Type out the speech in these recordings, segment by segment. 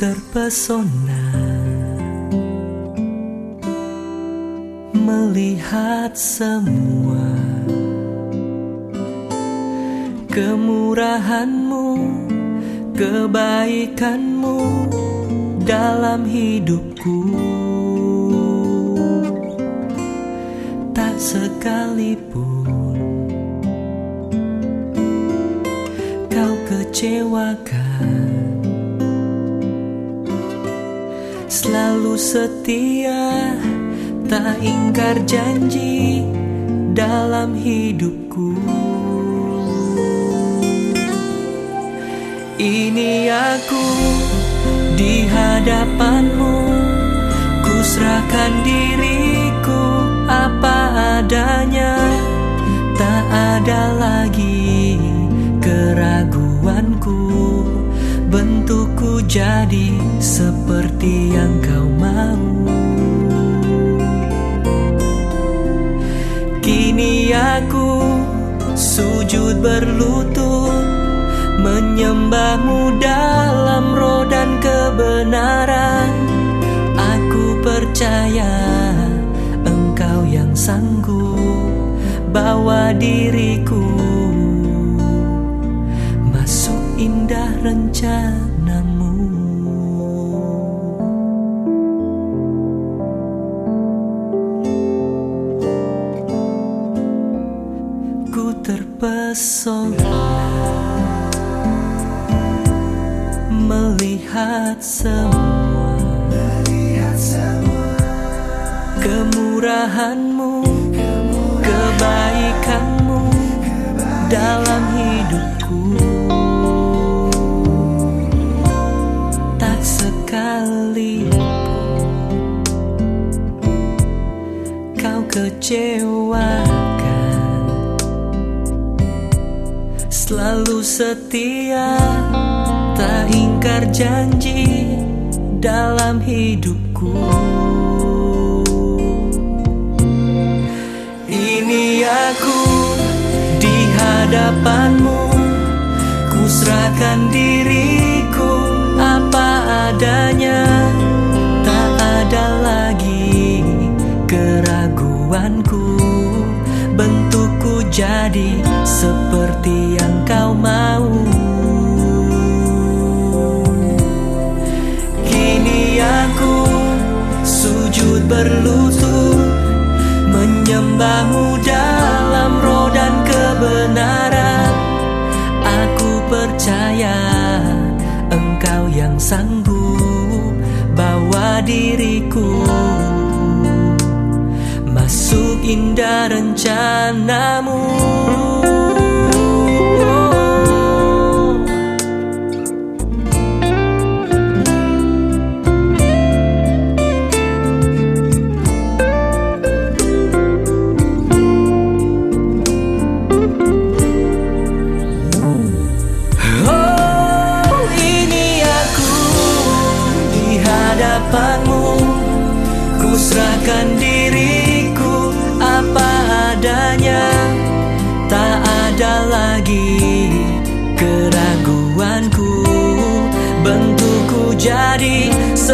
terpesona melihat semua kemurahanmu, kebaikanmu dalam hidupku. Tak sekalipun kau kecewakan selalu setia, tak ingkar janji dalam hidupku. Ini aku di hadapanmu, ku serahkan diriku apa adanya, tak ada lagi keraguanku bentukku jadi seperti sujud berlutut menyembahmu dalam roh dan kebenaran. Aku percaya engkau yang sanggup bawa diriku masuk indah rencanamu. Terpesona melihat semua, kemurahanmu, kebaikanmu dalam hidupku. Tak sekali kau kecewakan, selalu setia tak ingkar janji dalam hidupku. Ini aku di hadapanmu, ku serahkan diriku apa adanya, tak ada lagi keraguanku. Jadi seperti yang kau mau. aku sujud berlutut menyembahmu dalam roh dan kebenaran aku percaya engkau yang sanggup bawa diriku masuk indah rencanamu. Hadapanmu. Ku serahkan diriku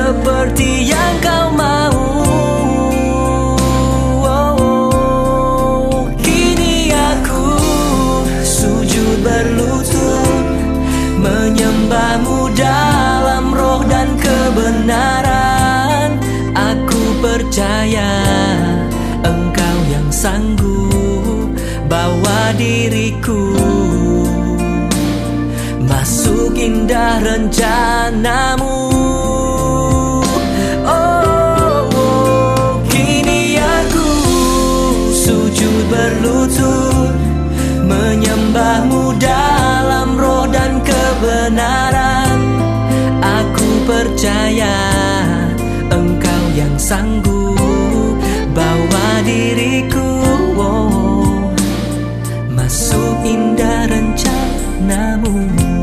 seperti yang kau mau. Oh, Kini aku sujud berlutut Menyembahmu dalam roh dan kebenaran. Aku percaya engkau yang sanggup Bawa diriku. Masuk indah rencanamu indah rencanamu.